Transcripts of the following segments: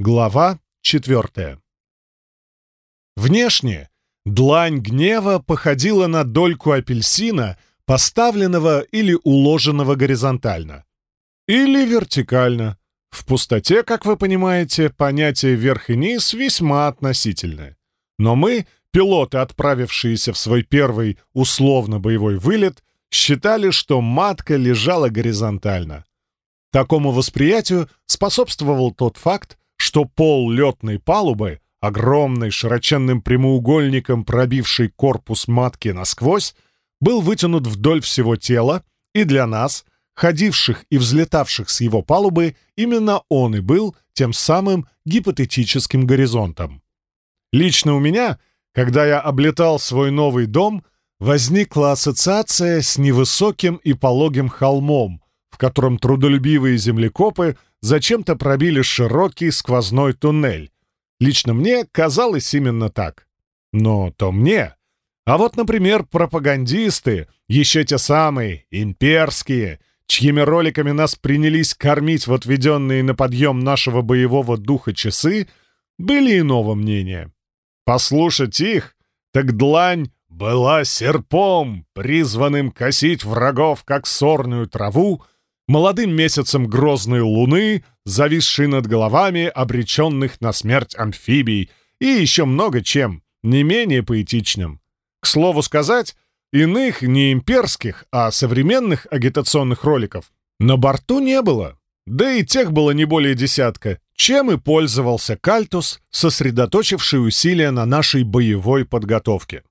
Глава четвертая. Внешне длань гнева походила на дольку апельсина, поставленного или уложенного горизонтально. Или вертикально. В пустоте, как вы понимаете, понятие верх и низ весьма относительное. Но мы, пилоты, отправившиеся в свой первый условно-боевой вылет, считали, что матка лежала горизонтально. Такому восприятию способствовал тот факт, что пол летной палубы, огромный широченным прямоугольником пробивший корпус матки насквозь, был вытянут вдоль всего тела, и для нас, ходивших и взлетавших с его палубы, именно он и был тем самым гипотетическим горизонтом. Лично у меня, когда я облетал свой новый дом, возникла ассоциация с невысоким и пологим холмом, в котором трудолюбивые землекопы зачем-то пробили широкий сквозной туннель. Лично мне казалось именно так. Но то мне. А вот, например, пропагандисты, еще те самые, имперские, чьими роликами нас принялись кормить в отведенные на подъем нашего боевого духа часы, были иного мнения. Послушать их, так длань была серпом, призванным косить врагов, как сорную траву, молодым месяцем грозной луны, зависшей над головами обреченных на смерть амфибий, и еще много чем, не менее поэтичным. К слову сказать, иных не имперских, а современных агитационных роликов на борту не было. Да и тех было не более десятка, чем и пользовался Кальтус, сосредоточивший усилия на нашей боевой подготовке.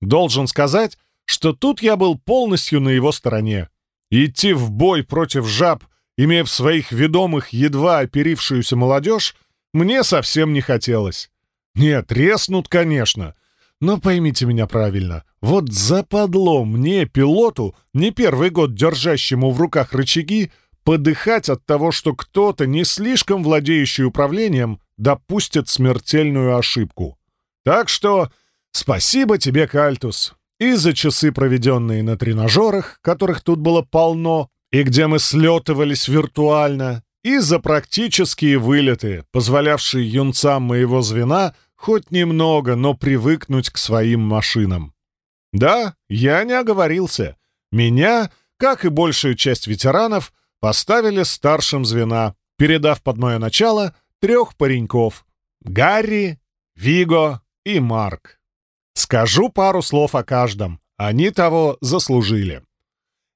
Должен сказать, что тут я был полностью на его стороне. Идти в бой против жаб, имея в своих ведомых едва оперившуюся молодежь, мне совсем не хотелось. Нет, треснут, конечно. Но поймите меня правильно, вот западло мне, пилоту, не первый год держащему в руках рычаги, подыхать от того, что кто-то, не слишком владеющий управлением, допустит смертельную ошибку. Так что спасибо тебе, Кальтус, и за часы, проведенные на тренажерах, которых тут было полно, и где мы слетывались виртуально, и за практические вылеты, позволявшие юнцам моего звена хоть немного, но привыкнуть к своим машинам. Да, я не оговорился. Меня, как и большую часть ветеранов, поставили старшим звена, передав под мое начало трех пареньков — Гарри, Виго и Марк. Скажу пару слов о каждом. Они того заслужили.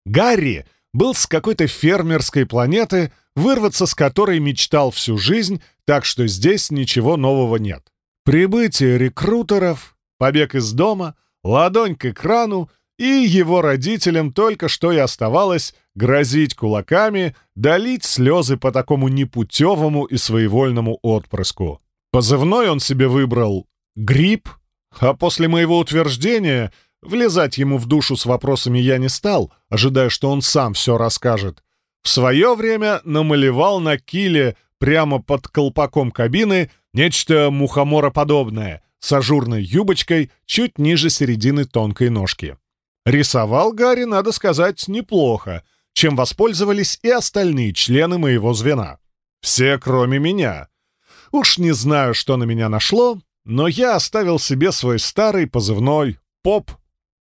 Гарри был с какой-то фермерской планеты, вырваться с которой мечтал всю жизнь, так что здесь ничего нового нет. Прибытие рекрутеров, побег из дома, ладонь к экрану, и его родителям только что и оставалось грозить кулаками, долить слезы по такому непутевому и своевольному отпрыску. Позывной он себе выбрал «Грипп», а после моего утверждения влезать ему в душу с вопросами я не стал, ожидая, что он сам все расскажет. В свое время намалевал на киле прямо под колпаком кабины нечто мухомороподобное с ажурной юбочкой чуть ниже середины тонкой ножки. Рисовал Гарри, надо сказать, неплохо, чем воспользовались и остальные члены моего звена. Все, кроме меня. Уж не знаю, что на меня нашло, но я оставил себе свой старый позывной «Поп»,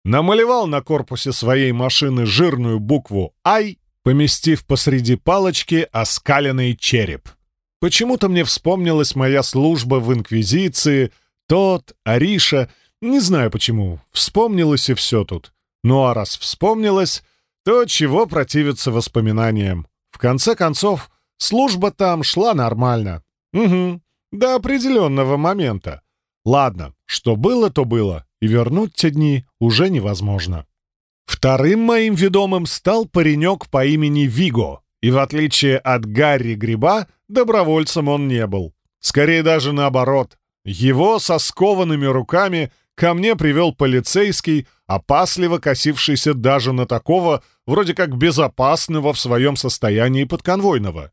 намалевал на корпусе своей машины жирную букву «Ай», поместив посреди палочки оскаленный череп. Почему-то мне вспомнилась моя служба в Инквизиции, тот, Ариша, не знаю почему, вспомнилось и все тут. Ну а раз вспомнилось, то чего противиться воспоминаниям? В конце концов, служба там шла нормально. Угу, до определенного момента. Ладно, что было, то было, и вернуть те дни уже невозможно. Вторым моим ведомым стал паренек по имени Виго, и в отличие от Гарри Гриба, добровольцем он не был. Скорее даже наоборот. Его со скованными руками ко мне привел полицейский, опасливо косившийся даже на такого, вроде как безопасного в своем состоянии подконвойного.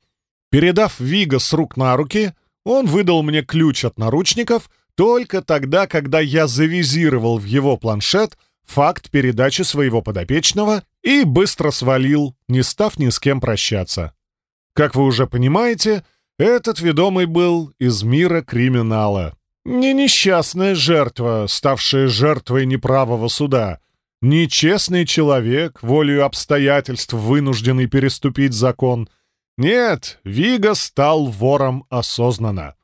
Передав Вига с рук на руки, он выдал мне ключ от наручников — только тогда, когда я завизировал в его планшет факт передачи своего подопечного и быстро свалил, не став ни с кем прощаться. Как вы уже понимаете, Этот ведомый был из мира криминала. Не несчастная жертва, ставшая жертвой неправого суда. Не честный человек, волею обстоятельств вынужденный переступить закон. Нет, Вига стал вором осознанно.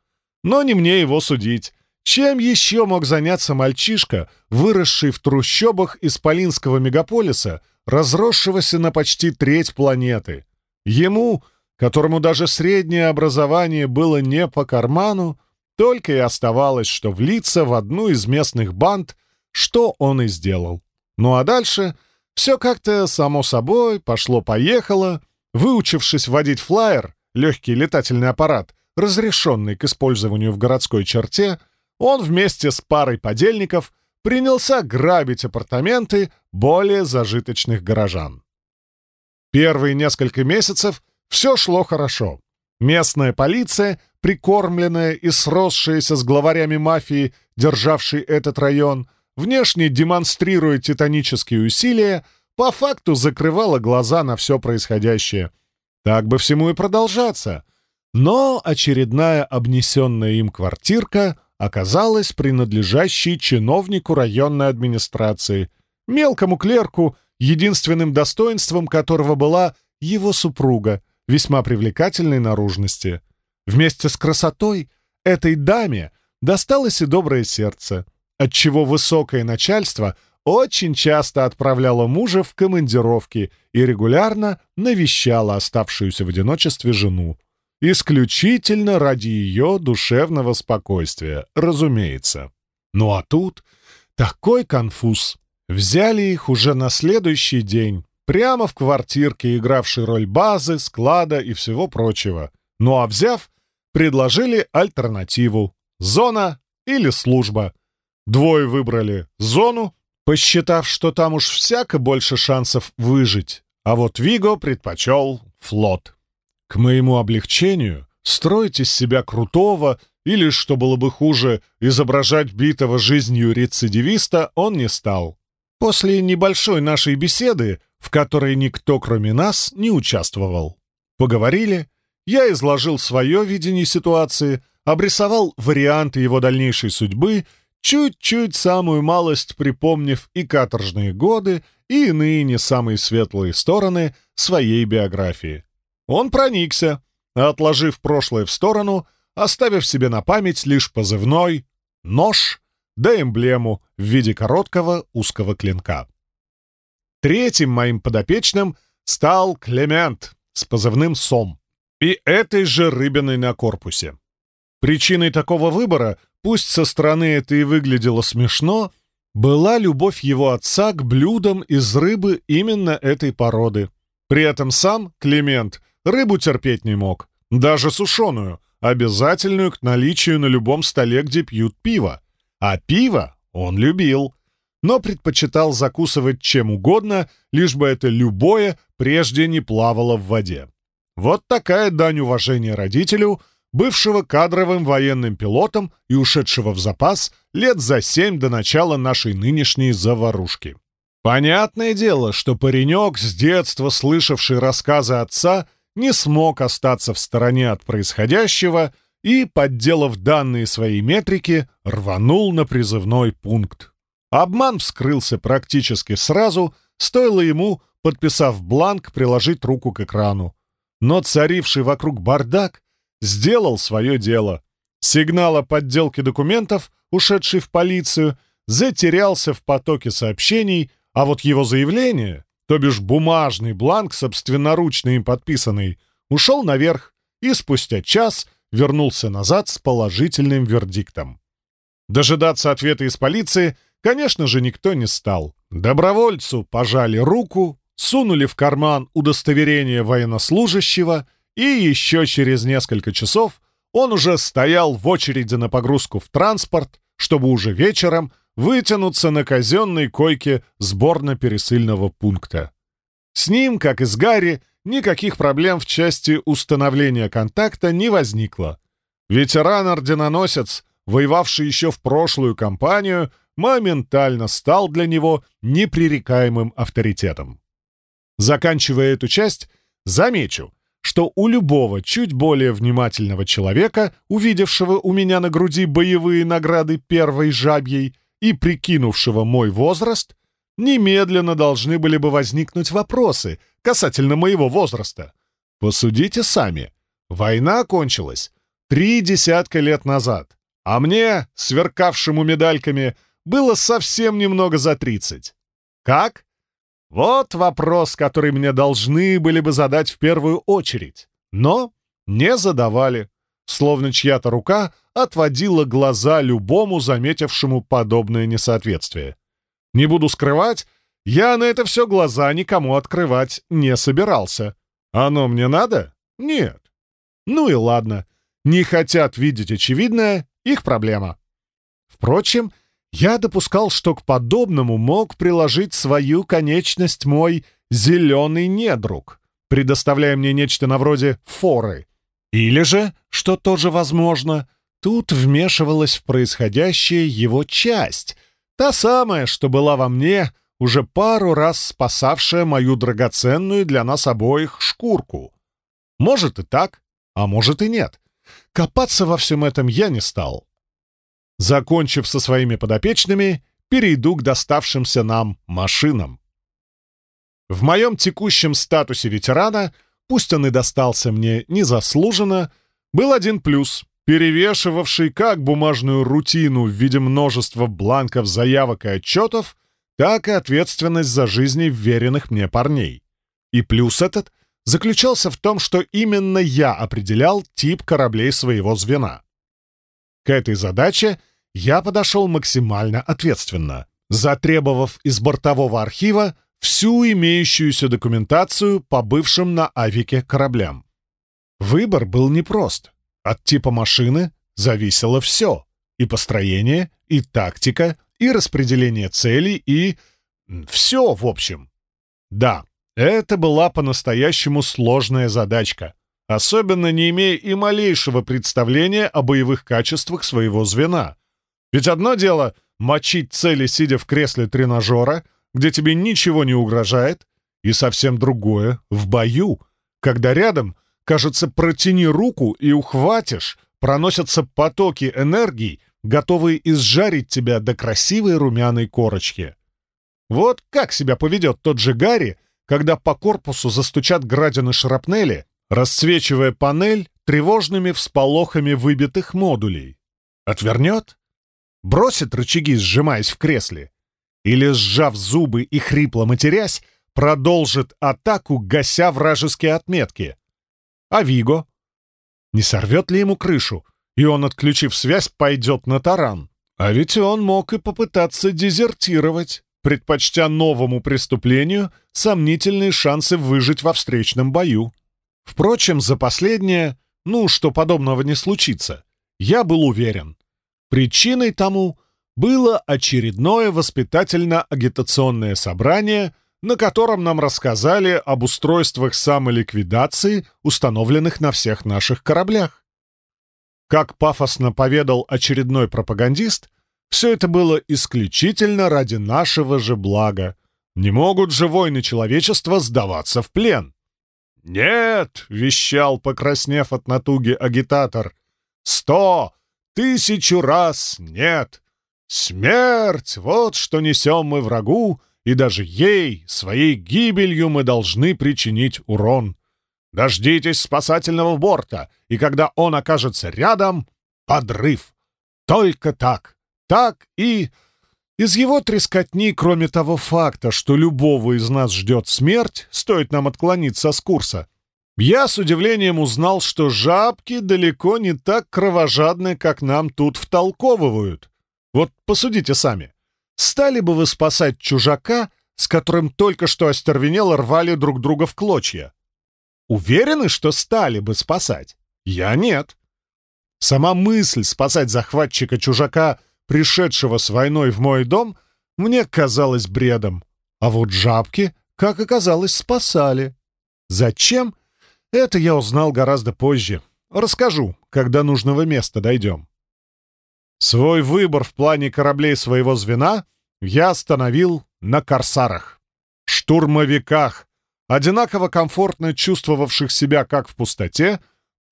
Но не мне его судить. Чем еще мог заняться мальчишка, выросший в трущобах исполинского мегаполиса, разросшегося на почти треть планеты? Ему, которому даже среднее образование было не по карману, только и оставалось, что влиться в одну из местных банд, что он и сделал. Ну а дальше все как-то само собой пошло-поехало. Выучившись водить флайер, легкий летательный аппарат, разрешенный к использованию в городской черте, он вместе с парой подельников принялся грабить апартаменты более зажиточных горожан. Первые несколько месяцев все шло хорошо. Местная полиция, прикормленная и сросшаяся с главарями мафии, державшей этот район, внешне демонстрируя титанические усилия, по факту закрывала глаза на все происходящее. Так бы всему и продолжаться. Но очередная обнесенная им квартирка оказалась принадлежащей чиновнику районной администрации, мелкому клерку, единственным достоинством которого была его супруга, весьма привлекательной наружности. Вместе с красотой этой даме досталось и доброе сердце, отчего высокое начальство очень часто отправляло мужа в командировки и регулярно навещало оставшуюся в одиночестве жену. Исключительно ради ее душевного спокойствия, разумеется. Ну а тут такой конфуз. Взяли их уже на следующий день, прямо в квартирке, игравшей роль базы, склада и всего прочего. Ну а взяв, предложили альтернативу — зона или служба. Двое выбрали зону, посчитав, что там уж всяко больше шансов выжить, а вот Виго предпочел флот. К моему облегчению, строить из себя крутого или, что было бы хуже, изображать битого жизнью рецидивиста он не стал. После небольшой нашей беседы, в которой никто, кроме нас, не участвовал. Поговорили, я изложил свое видение ситуации, обрисовал варианты его дальнейшей судьбы, чуть-чуть самую малость припомнив и каторжные годы, и иные не самые светлые стороны своей биографии. Он проникся, отложив прошлое в сторону, оставив себе на память лишь позывной «нож» да эмблему в виде короткого узкого клинка. Третьим моим подопечным стал Клемент с позывным «Сом» и этой же рыбиной на корпусе. Причиной такого выбора, пусть со стороны это и выглядело смешно, была любовь его отца к блюдам из рыбы именно этой породы. При этом сам Клемент Рыбу терпеть не мог, даже сушеную, обязательную к наличию на любом столе, где пьют пиво. А пиво он любил, но предпочитал закусывать чем угодно, лишь бы это любое прежде не плавало в воде. Вот такая дань уважения родителю, бывшего кадровым военным пилотом и ушедшего в запас лет за семь до начала нашей нынешней заварушки. Понятное дело, что паренек, с детства слышавший рассказы отца, не смог остаться в стороне от происходящего и, подделав данные своей метрики, рванул на призывной пункт. Обман вскрылся практически сразу, стоило ему, подписав бланк, приложить руку к экрану. Но царивший вокруг бардак сделал свое дело. Сигнал о подделке документов, ушедший в полицию, затерялся в потоке сообщений, а вот его заявление то бишь бумажный бланк, собственноручно им подписанный, ушел наверх и спустя час вернулся назад с положительным вердиктом. Дожидаться ответа из полиции, конечно же, никто не стал. Добровольцу пожали руку, сунули в карман удостоверение военнослужащего, и еще через несколько часов он уже стоял в очереди на погрузку в транспорт, чтобы уже вечером вытянуться на казенной койке сборно-пересыльного пункта. С ним, как и с Гарри, никаких проблем в части установления контакта не возникло. Ветеран-орденоносец, воевавший еще в прошлую кампанию, моментально стал для него непререкаемым авторитетом. Заканчивая эту часть, замечу, что у любого чуть более внимательного человека, увидевшего у меня на груди боевые награды первой жабьей и прикинувшего мой возраст, немедленно должны были бы возникнуть вопросы касательно моего возраста. Посудите сами. Война кончилась три десятка лет назад, а мне, сверкавшему медальками, было совсем немного за тридцать. Как? Вот вопрос, который мне должны были бы задать в первую очередь. Но не задавали, словно чья-то рука отводила глаза любому заметившему подобное несоответствие. Не буду скрывать, я на это все глаза никому открывать не собирался. Оно мне надо? Нет. Ну и ладно. Не хотят видеть очевидное — их проблема. Впрочем, я допускал, что к подобному мог приложить свою конечность мой зеленый недруг, предоставляя мне нечто на вроде форы. Или же, что тоже возможно, тут вмешивалась в происходящее его часть, та самая, что была во мне, уже пару раз спасавшая мою драгоценную для нас обоих шкурку. Может и так, а может и нет. Копаться во всем этом я не стал. Закончив со своими подопечными, перейду к доставшимся нам машинам. В моем текущем статусе ветерана, пусть он и достался мне незаслуженно, был один плюс, перевешивавший как бумажную рутину в виде множества бланков заявок и отчетов, так и ответственность за жизни вверенных мне парней. И плюс этот заключался в том, что именно я определял тип кораблей своего звена. К этой задаче я подошел максимально ответственно, затребовав из бортового архива всю имеющуюся документацию по бывшим на авике кораблям. Выбор был непрост. От типа машины зависело все — и построение, и тактика, и распределение целей, и... все, в общем. Да, это была по-настоящему сложная задачка, особенно не имея и малейшего представления о боевых качествах своего звена — ведь одно дело — мочить цели, сидя в кресле тренажера, где тебе ничего не угрожает, и совсем другое — в бою, когда рядом, кажется, протяни руку и ухватишь, проносятся потоки энергии, готовые изжарить тебя до красивой румяной корочки. Вот как себя поведет тот же Гарри, когда по корпусу застучат градины шрапнели, расцвечивая панель тревожными всполохами выбитых модулей. Отвернет? бросит рычаги, сжимаясь в кресле, или, сжав зубы и хрипло матерясь, продолжит атаку, гася вражеские отметки. А Виго? Не сорвет ли ему крышу, и он, отключив связь, пойдет на таран? А ведь он мог и попытаться дезертировать, предпочтя новому преступлению сомнительные шансы выжить во встречном бою. Впрочем, за последнее, ну, что подобного не случится, я был уверен. Причиной тому было очередное воспитательно-агитационное собрание, на котором нам рассказали об устройствах самоликвидации, установленных на всех наших кораблях. Как пафосно поведал очередной пропагандист, все это было исключительно ради нашего же блага. Не могут же войны человечества сдаваться в плен. «Нет!» — вещал, покраснев от натуги агитатор. «Сто! Тысячу раз нет. Смерть — вот что несем мы врагу, и даже ей, своей гибелью, мы должны причинить урон. Дождитесь спасательного борта, и когда он окажется рядом, подрыв. Только так. Так и... Из его трескотни, кроме того факта, что любого из нас ждет смерть, стоит нам отклониться с курса, я с удивлением узнал, что жабки далеко не так кровожадны, как нам тут втолковывают. Вот посудите сами. Стали бы вы спасать чужака, с которым только что остервенело рвали друг друга в клочья? Уверены, что стали бы спасать? Я нет. Сама мысль спасать захватчика-чужака, пришедшего с войной в мой дом, мне казалась бредом. А вот жабки, как оказалось, спасали. Зачем? Это я узнал гораздо позже. Расскажу, когда нужного места дойдем. Свой выбор в плане кораблей своего звена я остановил на корсарах, штурмовиках, одинаково комфортно чувствовавших себя как в пустоте,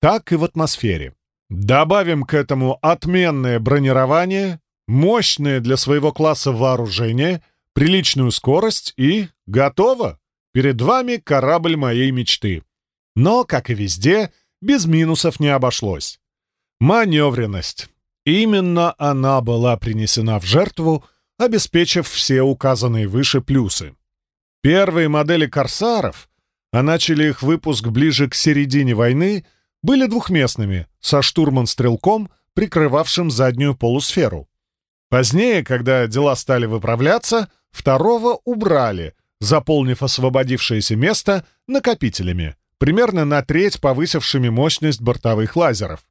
так и в атмосфере. Добавим к этому отменное бронирование, мощное для своего класса вооружение, приличную скорость и готово! Перед вами корабль моей мечты. Но, как и везде, без минусов не обошлось. Маневренность. Именно она была принесена в жертву, обеспечив все указанные выше плюсы. Первые модели «Корсаров», а начали их выпуск ближе к середине войны, были двухместными, со штурман-стрелком, прикрывавшим заднюю полусферу. Позднее, когда дела стали выправляться, второго убрали, заполнив освободившееся место накопителями, примерно на треть повысившими мощность бортовых лазеров.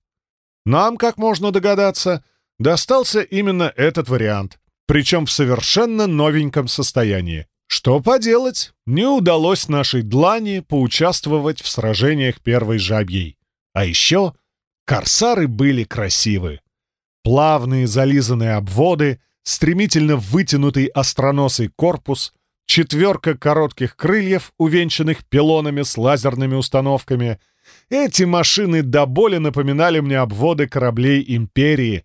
Нам, как можно догадаться, достался именно этот вариант, причем в совершенно новеньком состоянии. Что поделать, не удалось нашей длани поучаствовать в сражениях первой жабьей. А еще корсары были красивы. Плавные зализанные обводы, стремительно вытянутый остроносый корпус, четверка коротких крыльев, увенчанных пилонами с лазерными установками. Эти машины до боли напоминали мне обводы кораблей Империи,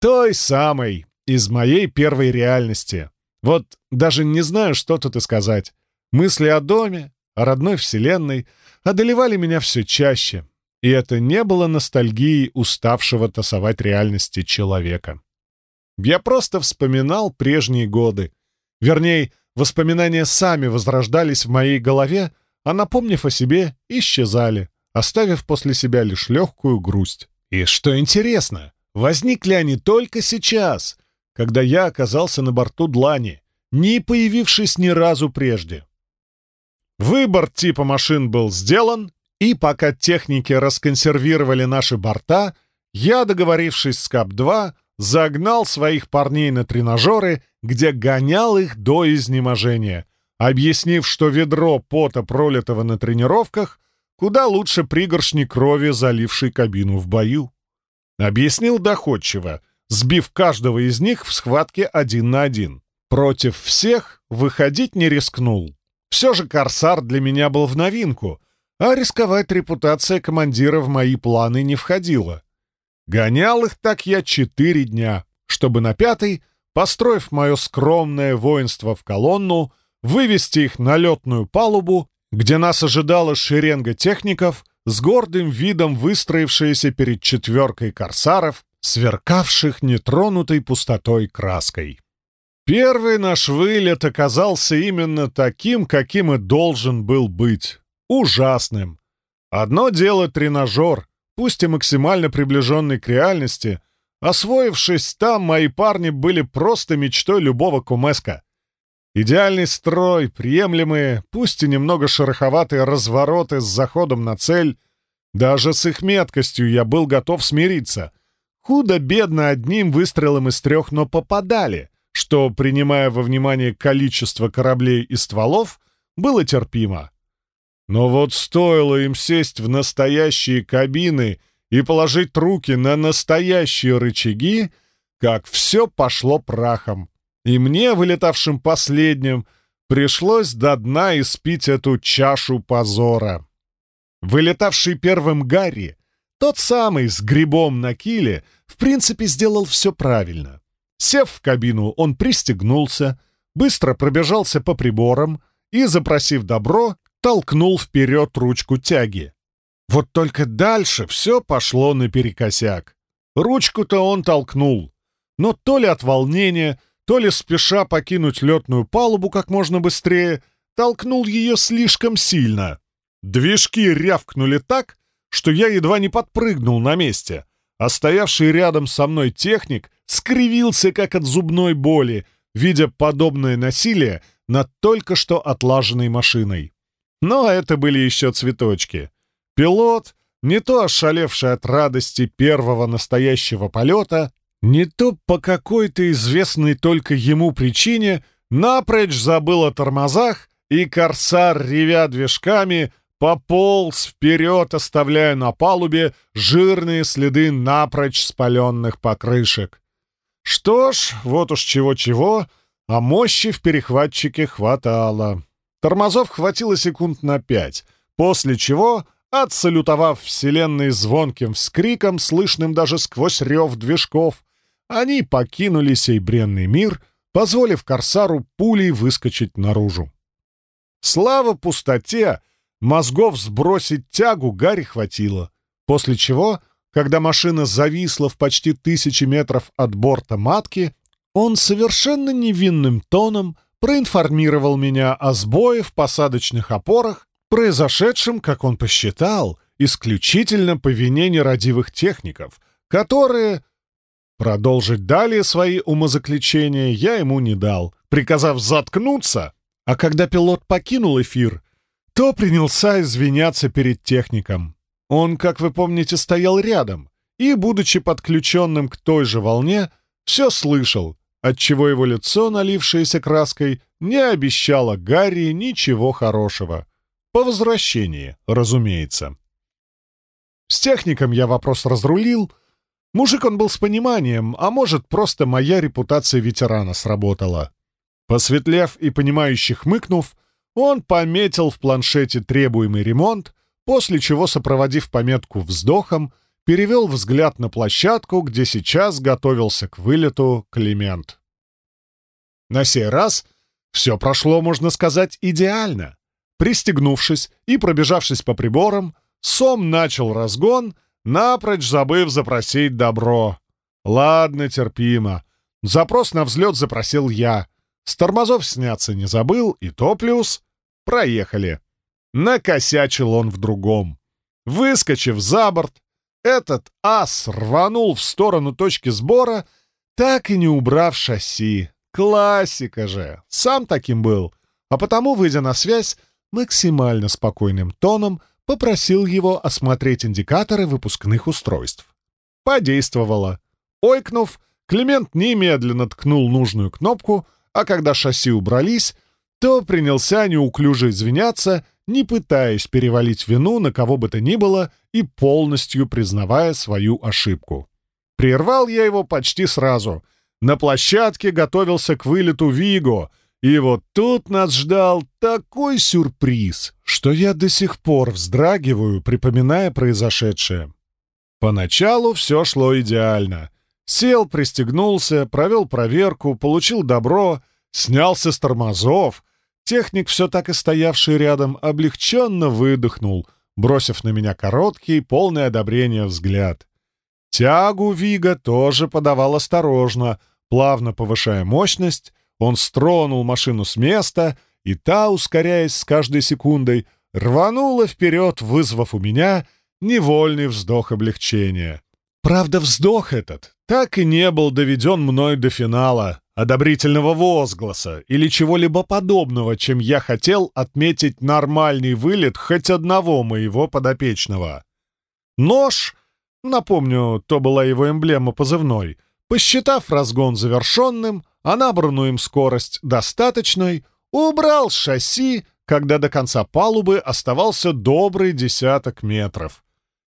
той самой, из моей первой реальности. Вот даже не знаю, что тут и сказать. Мысли о доме, о родной вселенной одолевали меня все чаще, и это не было ностальгией уставшего тасовать реальности человека. Я просто вспоминал прежние годы. Вернее, воспоминания сами возрождались в моей голове, а, напомнив о себе, исчезали, оставив после себя лишь легкую грусть. И что интересно, возникли они только сейчас, когда я оказался на борту Длани, не появившись ни разу прежде. Выбор типа машин был сделан, и пока техники расконсервировали наши борта, я, договорившись с КАП-2, загнал своих парней на тренажеры, где гонял их до изнеможения, объяснив, что ведро пота, пролитого на тренировках, куда лучше пригоршни крови, залившей кабину в бою. Объяснил доходчиво — сбив каждого из них в схватке один на один. Против всех выходить не рискнул. Все же «Корсар» для меня был в новинку, а рисковать репутация командира в мои планы не входила. Гонял их так я четыре дня, чтобы на пятый, построив мое скромное воинство в колонну, вывести их на летную палубу, где нас ожидала шеренга техников, с гордым видом выстроившаяся перед четверкой корсаров, сверкавших нетронутой пустотой краской. Первый наш вылет оказался именно таким, каким и должен был быть. Ужасным. Одно дело тренажер, пусть и максимально приближенный к реальности. Освоившись там, мои парни были просто мечтой любого кумеска. Идеальный строй, приемлемые, пусть и немного шероховатые развороты с заходом на цель. Даже с их меткостью я был готов смириться — Худо-бедно одним выстрелом из трех, но попадали, что, принимая во внимание количество кораблей и стволов, было терпимо. Но вот стоило им сесть в настоящие кабины и положить руки на настоящие рычаги, как все пошло прахом. И мне, вылетавшим последним, пришлось до дна испить эту чашу позора. Вылетавший первым Гарри тот самый с грибом на киле в принципе сделал все правильно. Сев в кабину, он пристегнулся, быстро пробежался по приборам и, запросив добро, толкнул вперед ручку тяги. Вот только дальше все пошло наперекосяк. Ручку-то он толкнул, но то ли от волнения, то ли спеша покинуть летную палубу как можно быстрее, толкнул ее слишком сильно. Движки рявкнули так, что я едва не подпрыгнул на месте, а стоявший рядом со мной техник скривился как от зубной боли, видя подобное насилие над только что отлаженной машиной. Но это были еще цветочки. Пилот, не то ошалевший от радости первого настоящего полета, не то по какой-то известной только ему причине, напрочь забыл о тормозах, и корсар, ревя движками, пополз вперед, оставляя на палубе жирные следы напрочь спаленных покрышек. Что ж, вот уж чего-чего, а мощи в перехватчике хватало. Тормозов хватило секунд на пять, после чего, отсалютовав Вселенной звонким вскриком, слышным даже сквозь рев движков, они покинули сей бренный мир, позволив Корсару пулей выскочить наружу. Слава пустоте! Мозгов сбросить тягу Гарри хватило, после чего, когда машина зависла в почти тысячи метров от борта матки, он совершенно невинным тоном проинформировал меня о сбое в посадочных опорах, произошедшем, как он посчитал, исключительно по вине нерадивых техников, которые... Продолжить далее свои умозаключения я ему не дал, приказав заткнуться, а когда пилот покинул эфир, то принялся извиняться перед техником. Он, как вы помните, стоял рядом и, будучи подключенным к той же волне, все слышал, отчего его лицо, налившееся краской, не обещало Гарри ничего хорошего. По возвращении, разумеется. С техником я вопрос разрулил. Мужик он был с пониманием, а может, просто моя репутация ветерана сработала. Посветлев и понимающе хмыкнув, он пометил в планшете требуемый ремонт, после чего, сопроводив пометку вздохом, перевел взгляд на площадку, где сейчас готовился к вылету Климент. На сей раз все прошло, можно сказать, идеально. Пристегнувшись и пробежавшись по приборам, Сом начал разгон, напрочь забыв запросить добро. Ладно, терпимо. Запрос на взлет запросил я. С тормозов сняться не забыл, и то плюс. Проехали. Накосячил он в другом. Выскочив за борт, этот ас рванул в сторону точки сбора, так и не убрав шасси. Классика же! Сам таким был. А потому, выйдя на связь, максимально спокойным тоном попросил его осмотреть индикаторы выпускных устройств. Подействовало. Ойкнув, Климент немедленно ткнул нужную кнопку, а когда шасси убрались, то принялся неуклюже извиняться, не пытаясь перевалить вину на кого бы то ни было и полностью признавая свою ошибку. Прервал я его почти сразу. На площадке готовился к вылету Виго, и вот тут нас ждал такой сюрприз, что я до сих пор вздрагиваю, припоминая произошедшее. Поначалу все шло идеально. Сел, пристегнулся, провел проверку, получил добро, снялся с тормозов — Техник, все так и стоявший рядом, облегченно выдохнул, бросив на меня короткий, полный одобрения взгляд. Тягу Вига тоже подавал осторожно, плавно повышая мощность, он стронул машину с места, и та, ускоряясь с каждой секундой, рванула вперед, вызвав у меня невольный вздох облегчения. Правда, вздох этот так и не был доведен мной до финала, одобрительного возгласа или чего-либо подобного, чем я хотел отметить нормальный вылет хоть одного моего подопечного. Нож, напомню, то была его эмблема позывной, посчитав разгон завершенным, а набранную им скорость достаточной, убрал шасси, когда до конца палубы оставался добрый десяток метров.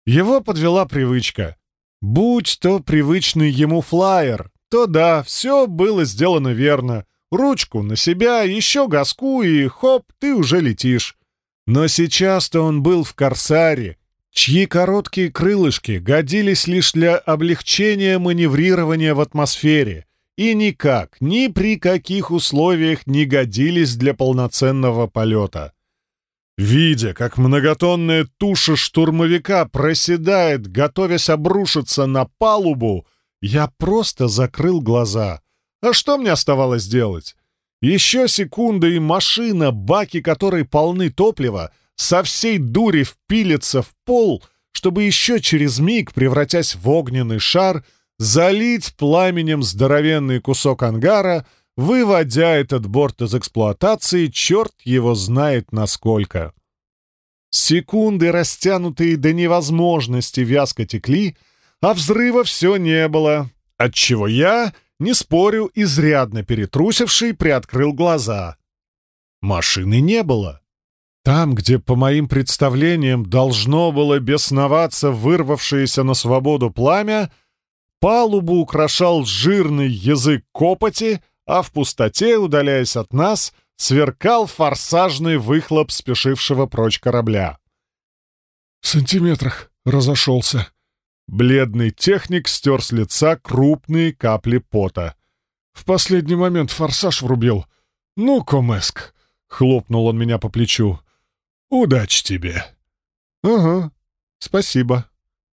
Его подвела привычка. Будь то привычный ему флайер, то да, все было сделано верно. Ручку на себя, еще газку и хоп, ты уже летишь. Но сейчас-то он был в «Корсаре», чьи короткие крылышки годились лишь для облегчения маневрирования в атмосфере и никак, ни при каких условиях не годились для полноценного полета. Видя, как многотонная туша штурмовика проседает, готовясь обрушиться на палубу, я просто закрыл глаза. А что мне оставалось делать? Еще секунда, и машина, баки которой полны топлива, со всей дури впилится в пол, чтобы еще через миг, превратясь в огненный шар, залить пламенем здоровенный кусок ангара, выводя этот борт из эксплуатации, черт его знает насколько. Секунды, растянутые до невозможности, вязко текли — а взрыва все не было, отчего я, не спорю, изрядно перетрусивший, приоткрыл глаза. Машины не было. Там, где, по моим представлениям, должно было бесноваться вырвавшееся на свободу пламя, палубу украшал жирный язык копоти, а в пустоте, удаляясь от нас, сверкал форсажный выхлоп спешившего прочь корабля. «В сантиметрах разошелся». Бледный техник стер с лица крупные капли пота. «В последний момент форсаж врубил. Ну, Комеск!» — хлопнул он меня по плечу. «Удачи тебе!» «Ага, спасибо».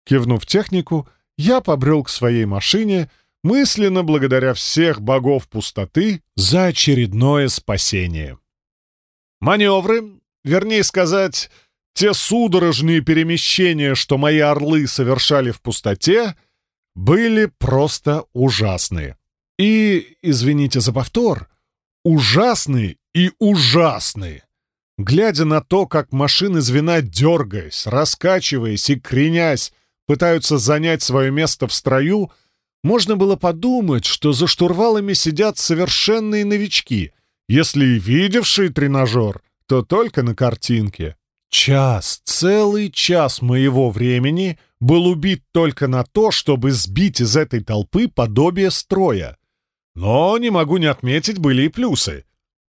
Кивнув технику, я побрел к своей машине, мысленно благодаря всех богов пустоты за очередное спасение. Маневры, вернее сказать, те судорожные перемещения, что мои орлы совершали в пустоте, были просто ужасные. И, извините за повтор, ужасные и ужасные. Глядя на то, как машины звена, дергаясь, раскачиваясь и кренясь, пытаются занять свое место в строю, можно было подумать, что за штурвалами сидят совершенные новички, если и видевшие тренажер, то только на картинке. Час, целый час моего времени был убит только на то, чтобы сбить из этой толпы подобие строя. Но, не могу не отметить, были и плюсы.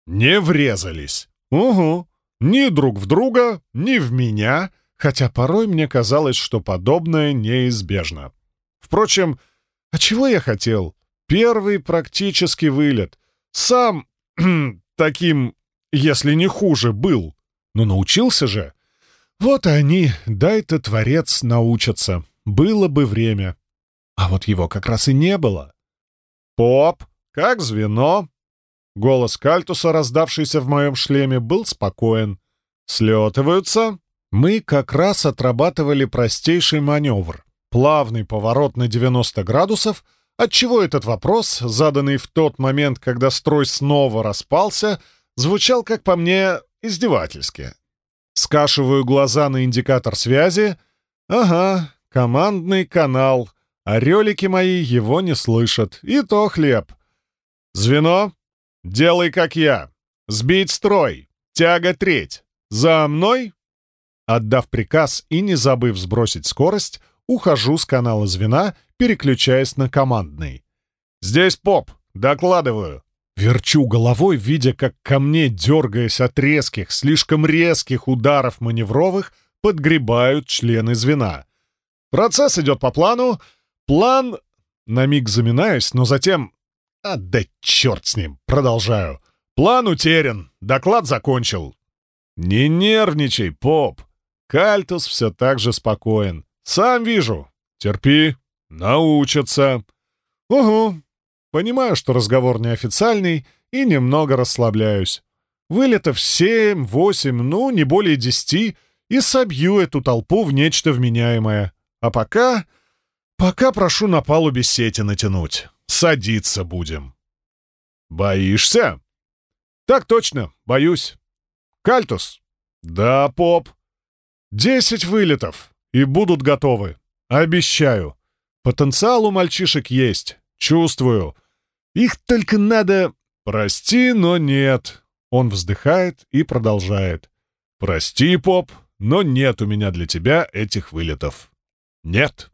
Не врезались. Угу. Ни друг в друга, ни в меня, хотя порой мне казалось, что подобное неизбежно. Впрочем, а чего я хотел? Первый практический вылет. Сам таким, если не хуже, был. Но научился же. Вот и они, дай-то творец, научатся. Было бы время. А вот его как раз и не было. «Поп, как звено?» Голос Кальтуса, раздавшийся в моем шлеме, был спокоен. «Слетываются?» Мы как раз отрабатывали простейший маневр. Плавный поворот на 90 градусов, отчего этот вопрос, заданный в тот момент, когда строй снова распался, звучал, как по мне, издевательски. Скашиваю глаза на индикатор связи. Ага, командный канал. Орелики мои его не слышат. И то хлеб. Звено, «Делай, как я. Сбить строй. Тяга треть. За мной!» Отдав приказ и не забыв сбросить скорость, ухожу с канала звена, переключаясь на командный. «Здесь поп. Докладываю». Верчу головой, видя, как ко мне, дергаясь от резких, слишком резких ударов маневровых, подгребают члены звена. Процесс идет по плану. План... На миг заминаюсь, но затем а да черт с ним, продолжаю. План утерян, доклад закончил. Не нервничай, поп. Кальтус все так же спокоен. Сам вижу. Терпи, научатся. Угу. Понимаю, что разговор неофициальный, и немного расслабляюсь. Вылетов семь, восемь, ну, не более десяти, и собью эту толпу в нечто вменяемое. А пока... Пока прошу на палубе сети натянуть. Садиться будем. Боишься? Так точно, боюсь. Кальтус? Да, поп. Десять вылетов, и будут готовы. Обещаю. Потенциал у мальчишек есть. Чувствую. Их только надо... Прости, но нет. Он вздыхает и продолжает. Прости, поп, но нет у меня для тебя этих вылетов. Нет.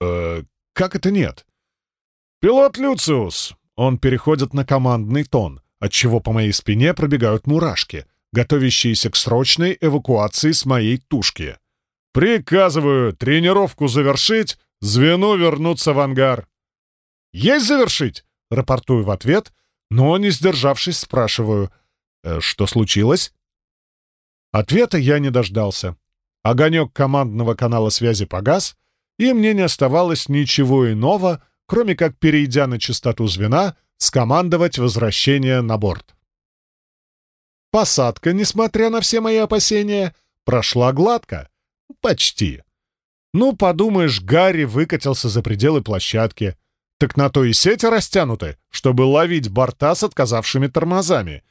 Э, как это нет? «Пилот Люциус!» Он переходит на командный тон, отчего по моей спине пробегают мурашки, готовящиеся к срочной эвакуации с моей тушки. «Приказываю тренировку завершить, звено вернуться в ангар». «Есть завершить!» — рапортую в ответ, но, не сдержавшись, спрашиваю, «Э, «Что случилось?» Ответа я не дождался. Огонек командного канала связи погас, и мне не оставалось ничего иного, кроме как, перейдя на частоту звена, скомандовать возвращение на борт. Посадка, несмотря на все мои опасения, прошла гладко. Почти. Ну, подумаешь, Гарри выкатился за пределы площадки. Так на то и сети растянуты, чтобы ловить борта с отказавшими тормозами.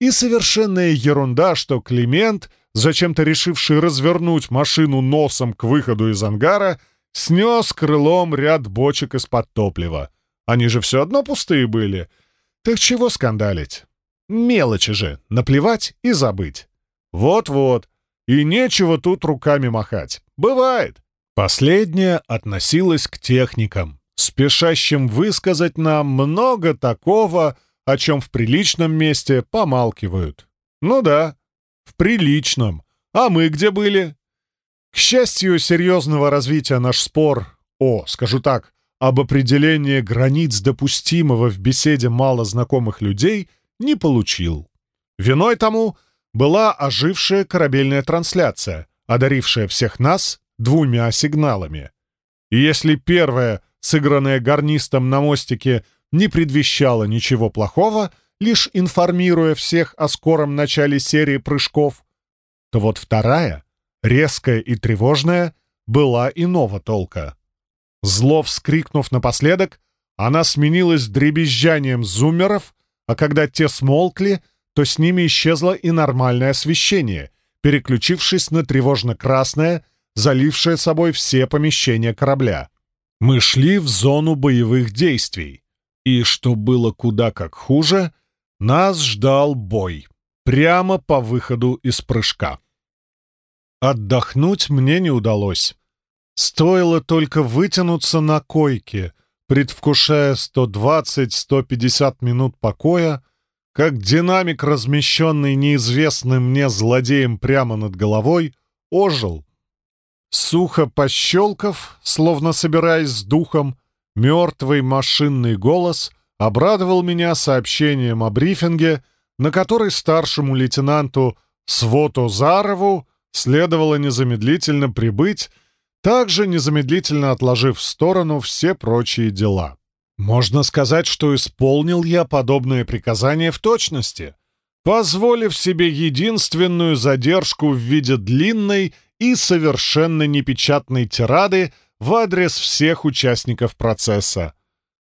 И совершенная ерунда, что Климент, зачем-то решивший развернуть машину носом к выходу из ангара, — снес крылом ряд бочек из-под топлива. Они же все одно пустые были. Так чего скандалить? Мелочи же, наплевать и забыть. Вот-вот. И нечего тут руками махать. Бывает. Последнее относилось к техникам, спешащим высказать нам много такого, о чем в приличном месте помалкивают. Ну да, в приличном. А мы где были? К счастью, серьезного развития наш спор, о, скажу так, об определении границ допустимого в беседе мало знакомых людей не получил. Виной тому была ожившая корабельная трансляция, одарившая всех нас двумя сигналами. И если первая, сыгранная гарнистом на мостике, не предвещала ничего плохого, лишь информируя всех о скором начале серии прыжков, то вот вторая, резкая и тревожная, была иного толка. Зло вскрикнув напоследок, она сменилась дребезжанием зумеров, а когда те смолкли, то с ними исчезло и нормальное освещение, переключившись на тревожно-красное, залившее собой все помещения корабля. Мы шли в зону боевых действий. И, что было куда как хуже, нас ждал бой. Прямо по выходу из прыжка. Отдохнуть мне не удалось. Стоило только вытянуться на койке, предвкушая 120-150 минут покоя, как динамик, размещенный неизвестным мне злодеем прямо над головой, ожил. Сухо пощелкав, словно собираясь с духом, мертвый машинный голос обрадовал меня сообщением о брифинге, на который старшему лейтенанту Свото Зарову следовало незамедлительно прибыть, также незамедлительно отложив в сторону все прочие дела. Можно сказать, что исполнил я подобное приказание в точности, позволив себе единственную задержку в виде длинной и совершенно непечатной тирады в адрес всех участников процесса.